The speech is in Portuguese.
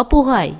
Papurrai